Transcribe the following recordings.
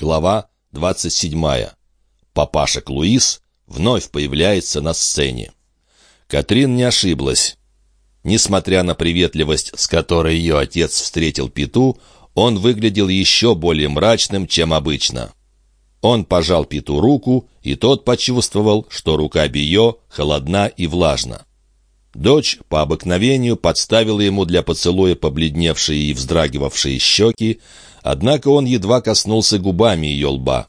Глава 27. Папаша Клуис вновь появляется на сцене. Катрин не ошиблась. Несмотря на приветливость, с которой ее отец встретил Пету, он выглядел еще более мрачным, чем обычно. Он пожал Пету руку, и тот почувствовал, что рука Био холодна и влажна. Дочь по обыкновению подставила ему для поцелуя побледневшие и вздрагивавшие щеки, однако он едва коснулся губами ее лба.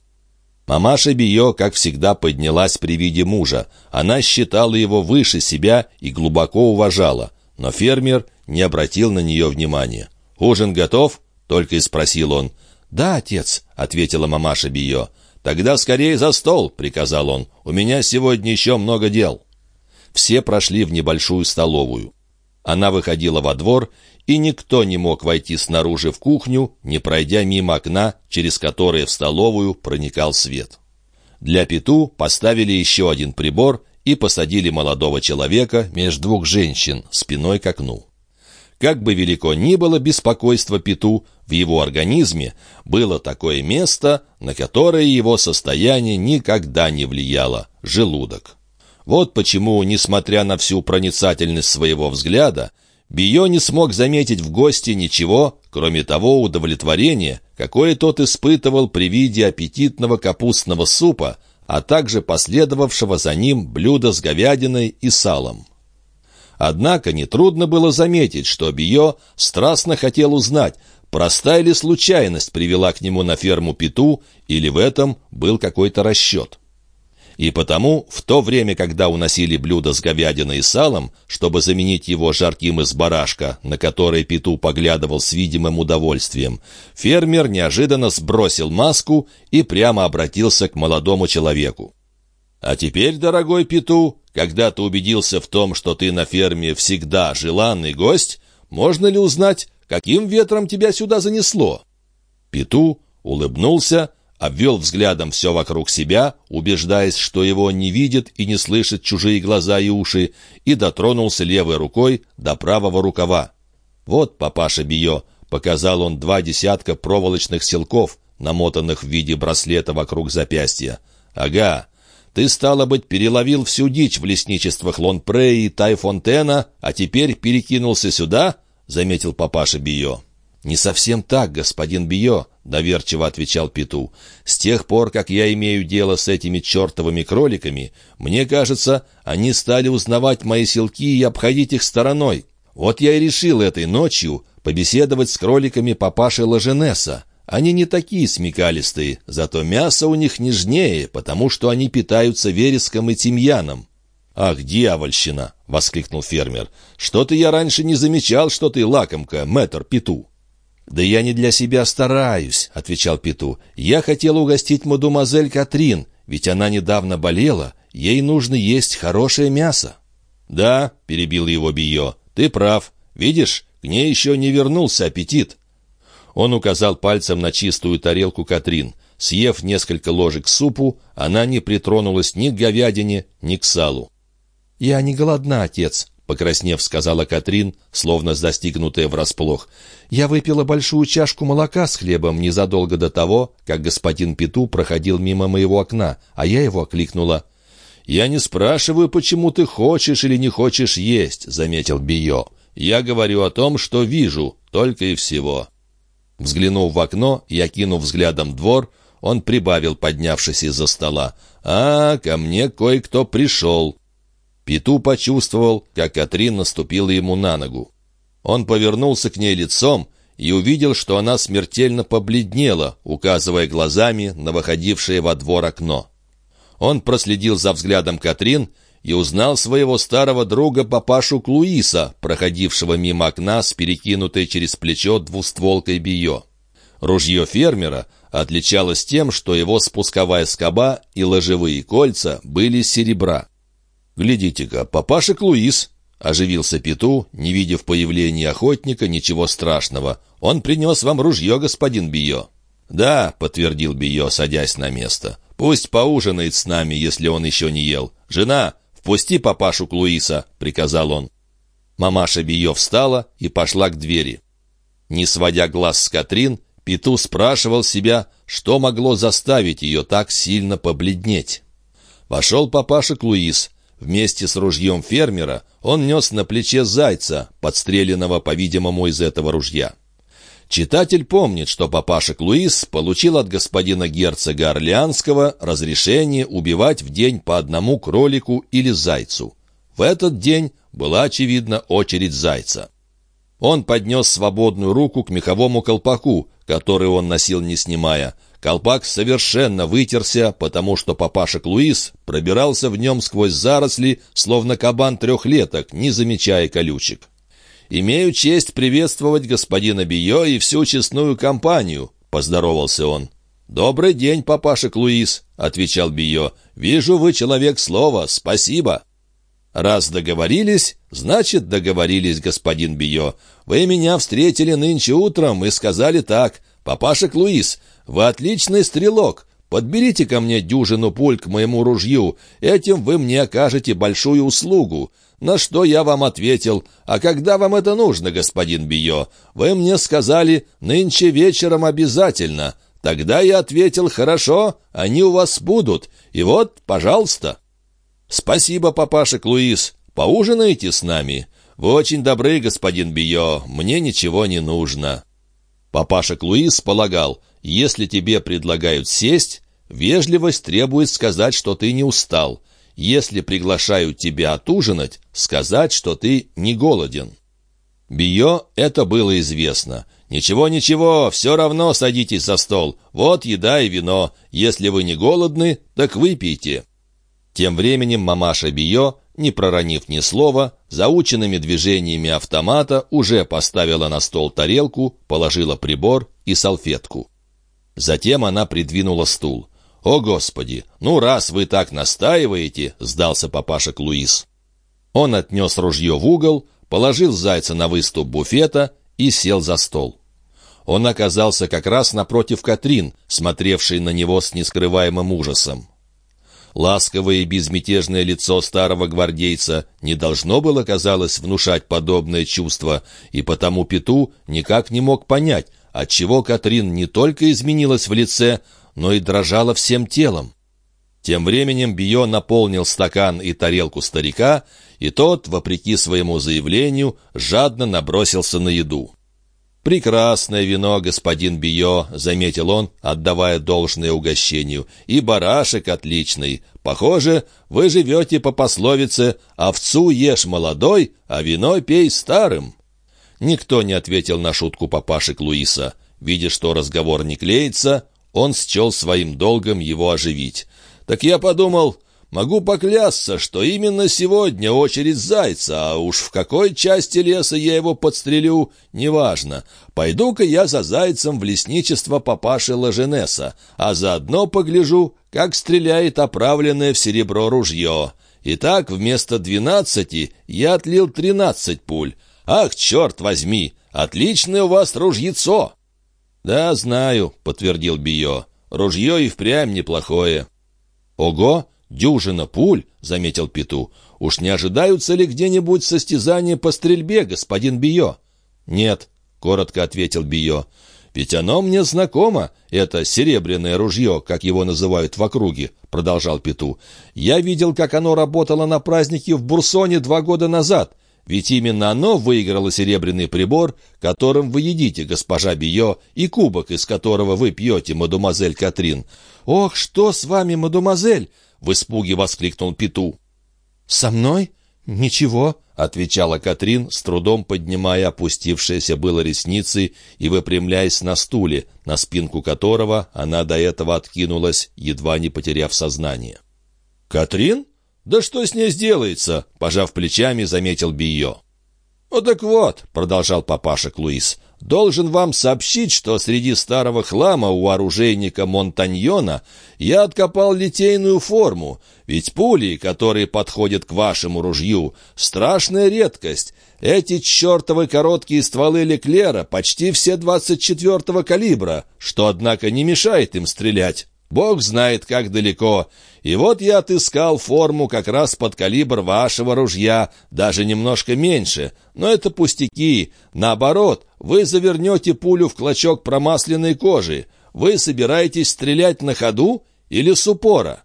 Мамаша Био, как всегда, поднялась при виде мужа. Она считала его выше себя и глубоко уважала, но фермер не обратил на нее внимания. «Ужин готов?» — только и спросил он. «Да, отец», — ответила мамаша Био. «Тогда скорее за стол», — приказал он. «У меня сегодня еще много дел». Все прошли в небольшую столовую. Она выходила во двор, и никто не мог войти снаружи в кухню, не пройдя мимо окна, через которое в столовую проникал свет. Для Пету поставили еще один прибор и посадили молодого человека между двух женщин, спиной к окну. Как бы велико ни было беспокойство Пету, в его организме было такое место, на которое его состояние никогда не влияло – желудок. Вот почему, несмотря на всю проницательность своего взгляда, Био не смог заметить в гости ничего, кроме того удовлетворения, какое тот испытывал при виде аппетитного капустного супа, а также последовавшего за ним блюда с говядиной и салом. Однако нетрудно было заметить, что Био страстно хотел узнать, простая ли случайность привела к нему на ферму Пету, или в этом был какой-то расчет. И потому, в то время, когда уносили блюдо с говядиной и салом, чтобы заменить его жарким из барашка, на который Пету поглядывал с видимым удовольствием, фермер неожиданно сбросил маску и прямо обратился к молодому человеку. «А теперь, дорогой Пету, когда ты убедился в том, что ты на ферме всегда желанный гость, можно ли узнать, каким ветром тебя сюда занесло?» Пету улыбнулся, обвел взглядом все вокруг себя, убеждаясь, что его не видят и не слышат чужие глаза и уши, и дотронулся левой рукой до правого рукава. «Вот, папаша Био», — показал он два десятка проволочных селков, намотанных в виде браслета вокруг запястья. «Ага, ты, стало быть, переловил всю дичь в лесничествах Лонпре и Тайфонтена, а теперь перекинулся сюда?» — заметил папаша Био. «Не совсем так, господин Био», — доверчиво отвечал Пету. «С тех пор, как я имею дело с этими чертовыми кроликами, мне кажется, они стали узнавать мои селки и обходить их стороной. Вот я и решил этой ночью побеседовать с кроликами папаши Ложенеса. Они не такие смекалистые, зато мясо у них нежнее, потому что они питаются вереском и тимьяном. «Ах, дьявольщина!» — воскликнул фермер. «Что-то я раньше не замечал, что ты лакомка, мэтр Пету». «Да я не для себя стараюсь», — отвечал Пету. «Я хотел угостить мадемуазель Катрин, ведь она недавно болела, ей нужно есть хорошее мясо». «Да», — перебил его Био, — «ты прав. Видишь, к ней еще не вернулся аппетит». Он указал пальцем на чистую тарелку Катрин. Съев несколько ложек супу, она не притронулась ни к говядине, ни к салу. «Я не голодна, отец», покраснев, сказала Катрин, словно достигнутая врасплох. «Я выпила большую чашку молока с хлебом незадолго до того, как господин Пету проходил мимо моего окна, а я его окликнула». «Я не спрашиваю, почему ты хочешь или не хочешь есть», — заметил Био. «Я говорю о том, что вижу, только и всего». Взглянув в окно и окинув взглядом двор, он прибавил, поднявшись из-за стола. «А, ко мне кое-кто пришел. Пету почувствовал, как Катрин наступила ему на ногу. Он повернулся к ней лицом и увидел, что она смертельно побледнела, указывая глазами на выходившее во двор окно. Он проследил за взглядом Катрин и узнал своего старого друга папашу Клуиса, проходившего мимо окна с перекинутой через плечо двустволкой био. Ружье фермера отличалось тем, что его спусковая скоба и ложевые кольца были серебра. «Глядите-ка, папаша Луис!» — оживился Пету, не видя в появлении охотника ничего страшного. «Он принес вам ружье, господин Био». «Да», — подтвердил Био, садясь на место. «Пусть поужинает с нами, если он еще не ел. Жена, впусти папашу Луиса», — приказал он. Мамаша Био встала и пошла к двери. Не сводя глаз с Катрин, Пету спрашивал себя, что могло заставить ее так сильно побледнеть. Вошел папаша Клуис. Вместе с ружьем фермера он нес на плече зайца, подстреленного, по-видимому, из этого ружья. Читатель помнит, что папаша Луис получил от господина герцога Орлеанского разрешение убивать в день по одному кролику или зайцу. В этот день была, очевидно, очередь зайца. Он поднес свободную руку к меховому колпаку, который он носил не снимая. Колпак совершенно вытерся, потому что папаша Луис пробирался в нем сквозь заросли, словно кабан трехлеток, не замечая колючек. «Имею честь приветствовать господина Био и всю честную компанию», — поздоровался он. «Добрый день, папаша Луис», — отвечал Био. «Вижу, вы человек слова. Спасибо». «Раз договорились, значит, договорились, господин Био. Вы меня встретили нынче утром и сказали так. Папаша Луис, вы отличный стрелок. Подберите ко мне дюжину пуль к моему ружью. Этим вы мне окажете большую услугу. На что я вам ответил, «А когда вам это нужно, господин Био?» Вы мне сказали, «Нынче вечером обязательно». Тогда я ответил, «Хорошо, они у вас будут». И вот, пожалуйста. «Спасибо, папаша Луис. Поужинаете с нами?» «Вы очень добры, господин Био. Мне ничего не нужно». Папаша Луис полагал, если тебе предлагают сесть, вежливость требует сказать, что ты не устал если приглашают тебя отужинать, сказать, что ты не голоден. Био это было известно. «Ничего-ничего, все равно садитесь за стол. Вот еда и вино. Если вы не голодны, так выпейте». Тем временем мамаша Био, не проронив ни слова, заученными движениями автомата уже поставила на стол тарелку, положила прибор и салфетку. Затем она придвинула стул. «О, Господи! Ну, раз вы так настаиваете!» — сдался папаша Луис. Он отнес ружье в угол, положил зайца на выступ буфета и сел за стол. Он оказался как раз напротив Катрин, смотревшей на него с нескрываемым ужасом. Ласковое и безмятежное лицо старого гвардейца не должно было, казалось, внушать подобное чувство, и потому Пету никак не мог понять, отчего Катрин не только изменилась в лице, но и дрожала всем телом. Тем временем Био наполнил стакан и тарелку старика, и тот, вопреки своему заявлению, жадно набросился на еду. «Прекрасное вино, господин Био», — заметил он, отдавая должное угощению, — «и барашек отличный. Похоже, вы живете по пословице «овцу ешь молодой, а вино пей старым». Никто не ответил на шутку папашек Луиса. Видя, что разговор не клеится, он счел своим долгом его оживить. «Так я подумал, могу поклясться, что именно сегодня очередь зайца, а уж в какой части леса я его подстрелю, неважно. Пойду-ка я за зайцем в лесничество папаши Ложенеса, а заодно погляжу, как стреляет оправленное в серебро ружье. Итак, вместо двенадцати я отлил тринадцать пуль. Ах, черт возьми, отличное у вас ружьецо!» «Да, знаю», — подтвердил Био. «Ружье и впрямь неплохое». «Ого, дюжина пуль», — заметил Пету. «Уж не ожидаются ли где-нибудь состязания по стрельбе, господин Био?» «Нет», — коротко ответил Био. «Ведь оно мне знакомо, это серебряное ружье, как его называют в округе», — продолжал Пету. «Я видел, как оно работало на празднике в Бурсоне два года назад. Ведь именно оно выиграло серебряный прибор, которым вы едите, госпожа Био, и кубок, из которого вы пьете, мадемуазель Катрин. «Ох, что с вами, мадемуазель!» — в испуге воскликнул Пету. «Со мной? Ничего», — отвечала Катрин, с трудом поднимая опустившиеся было ресницы и выпрямляясь на стуле, на спинку которого она до этого откинулась, едва не потеряв сознание. «Катрин?» «Да что с ней сделается?» — пожав плечами, заметил Био. «Ну так вот», — продолжал папаша Луис, — «должен вам сообщить, что среди старого хлама у оружейника Монтаньона я откопал литейную форму, ведь пули, которые подходят к вашему ружью, страшная редкость. Эти чертовы короткие стволы Леклера почти все 24-го калибра, что, однако, не мешает им стрелять. Бог знает, как далеко. И вот я отыскал форму как раз под калибр вашего ружья, даже немножко меньше. Но это пустяки. Наоборот, вы завернете пулю в клочок промасленной кожи. Вы собираетесь стрелять на ходу или с упора?»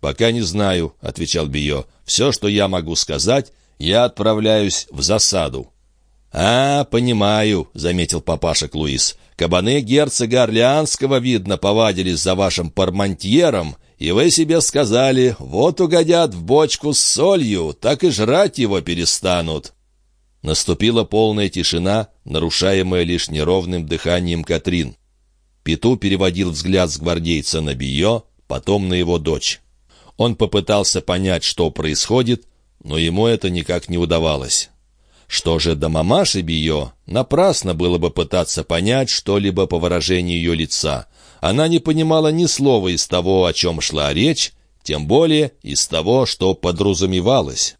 «Пока не знаю», — отвечал Био. «Все, что я могу сказать, я отправляюсь в засаду». «А, понимаю», — заметил папаша Луис. «Кабаны герцога Орлеанского, видно, повадились за вашим пармантьером, и вы себе сказали, вот угодят в бочку с солью, так и жрать его перестанут». Наступила полная тишина, нарушаемая лишь неровным дыханием Катрин. Пету переводил взгляд с гвардейца на Био, потом на его дочь. Он попытался понять, что происходит, но ему это никак не удавалось. Что же до мамаши Био, напрасно было бы пытаться понять что-либо по выражению ее лица. Она не понимала ни слова из того, о чем шла речь, тем более из того, что подразумевалось.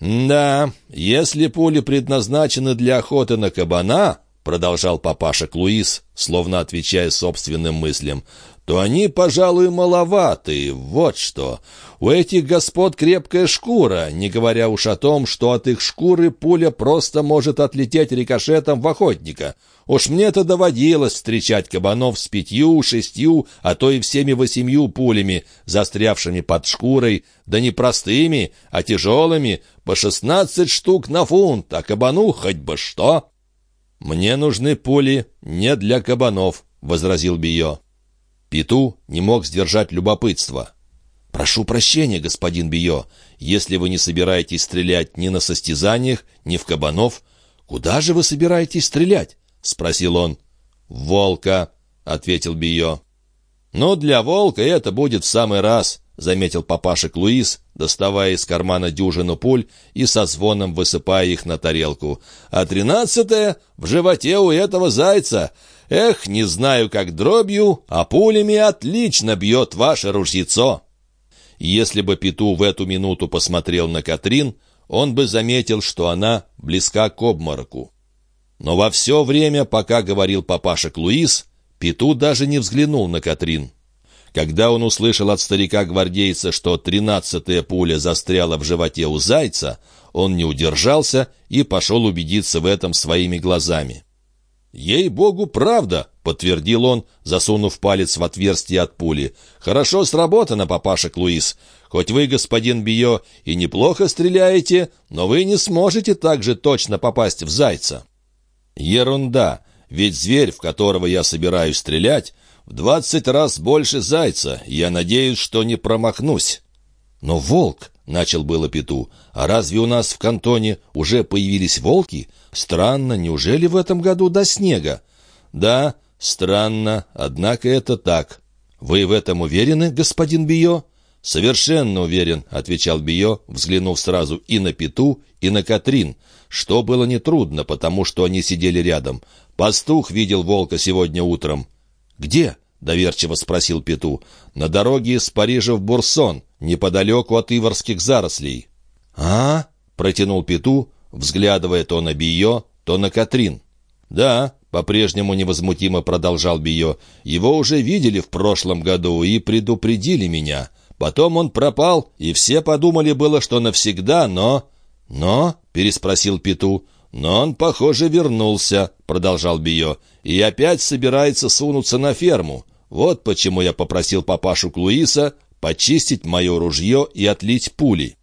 «Да, если пули предназначены для охоты на кабана», — продолжал папаша Клуис, словно отвечая собственным мыслям, то они, пожалуй, маловаты. Вот что. У этих господ крепкая шкура, не говоря уж о том, что от их шкуры пуля просто может отлететь рикошетом в охотника. Уж мне-то доводилось встречать кабанов с пятью, шестью, а то и всеми восемью пулями, застрявшими под шкурой, да не простыми, а тяжелыми, по шестнадцать штук на фунт, а кабану хоть бы что. «Мне нужны пули не для кабанов», — возразил Био. Пету не мог сдержать любопытство. «Прошу прощения, господин Био, если вы не собираетесь стрелять ни на состязаниях, ни в кабанов, куда же вы собираетесь стрелять?» — спросил он. «Волка», — ответил Био. «Ну, для волка это будет в самый раз», — заметил папашек Луис, доставая из кармана дюжину пуль и со звоном высыпая их на тарелку. «А тринадцатая в животе у этого зайца. Эх, не знаю, как дробью, а пулями отлично бьет ваше ружьецо». Если бы Пету в эту минуту посмотрел на Катрин, он бы заметил, что она близка к обмороку. Но во все время, пока говорил папаша Луис, Пету даже не взглянул на Катрин. Когда он услышал от старика-гвардейца, что тринадцатая пуля застряла в животе у зайца, он не удержался и пошел убедиться в этом своими глазами. «Ей-богу, правда!» — подтвердил он, засунув палец в отверстие от пули. «Хорошо сработано, папаша Луис. Хоть вы, господин Био, и неплохо стреляете, но вы не сможете так же точно попасть в зайца». «Ерунда! Ведь зверь, в которого я собираюсь стрелять, в двадцать раз больше зайца. Я надеюсь, что не промахнусь». «Но волк!» — начал было Пету. «А разве у нас в кантоне уже появились волки? Странно, неужели в этом году до снега?» «Да, странно, однако это так». «Вы в этом уверены, господин Био?» «Совершенно уверен», — отвечал Био, взглянув сразу и на Пету, и на Катрин, что было нетрудно, потому что они сидели рядом. «Пастух видел волка сегодня утром». «Где?» — доверчиво спросил Пету. «На дороге из Парижа в Бурсон, неподалеку от Иварских зарослей». «А?» — протянул Пету, взглядывая то на Био, то на Катрин. «Да», — по-прежнему невозмутимо продолжал Био, «его уже видели в прошлом году и предупредили меня. Потом он пропал, и все подумали было, что навсегда, но...» «Но?» — переспросил Пету. «Но он, похоже, вернулся», — продолжал Био, «и опять собирается сунуться на ферму. Вот почему я попросил папашу Клуиса почистить мое ружье и отлить пули».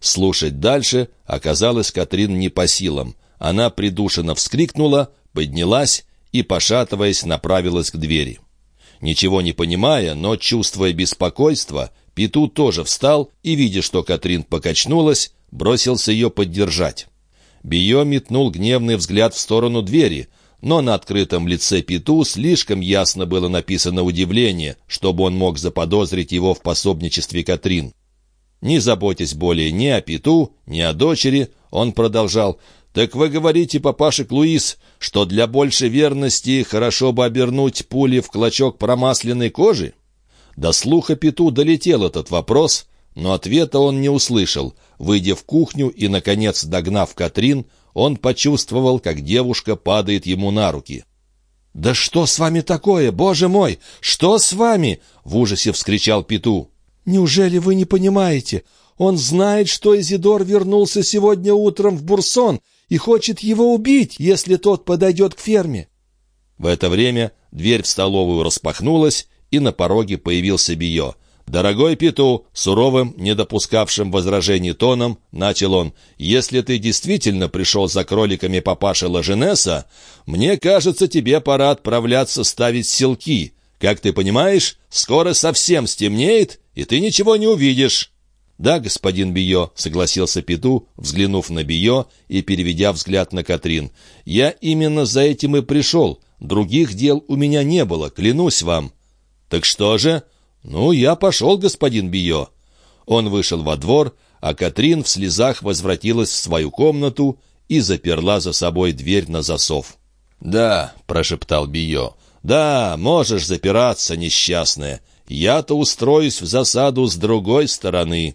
Слушать дальше оказалось Катрин не по силам. Она придушенно вскрикнула, поднялась и, пошатываясь, направилась к двери. Ничего не понимая, но чувствуя беспокойство, Пету тоже встал и, видя, что Катрин покачнулась, бросился ее поддержать. Био метнул гневный взгляд в сторону двери, но на открытом лице Пету слишком ясно было написано удивление, чтобы он мог заподозрить его в пособничестве Катрин. Не заботясь более ни о Пету, ни о дочери, он продолжал. «Так вы говорите, папашек Луис, что для большей верности хорошо бы обернуть пули в клочок промасленной кожи?» До слуха Пету долетел этот вопрос, но ответа он не услышал. Выйдя в кухню и, наконец, догнав Катрин, он почувствовал, как девушка падает ему на руки. «Да что с вами такое, боже мой? Что с вами?» — в ужасе вскричал Пету. «Неужели вы не понимаете? Он знает, что Изидор вернулся сегодня утром в Бурсон и хочет его убить, если тот подойдет к ферме». В это время дверь в столовую распахнулась, и на пороге появился Био. «Дорогой Пету», суровым, не допускавшим возражений тоном, начал он, «если ты действительно пришел за кроликами папаши Ложенеса, мне кажется, тебе пора отправляться ставить селки. Как ты понимаешь, скоро совсем стемнеет, и ты ничего не увидишь». «Да, господин Био», — согласился Пету, взглянув на Био и переведя взгляд на Катрин. «Я именно за этим и пришел. Других дел у меня не было, клянусь вам». «Так что же?» «Ну, я пошел, господин Био». Он вышел во двор, а Катрин в слезах возвратилась в свою комнату и заперла за собой дверь на засов. «Да», — прошептал Био, — «да, можешь запираться, несчастная. Я-то устроюсь в засаду с другой стороны».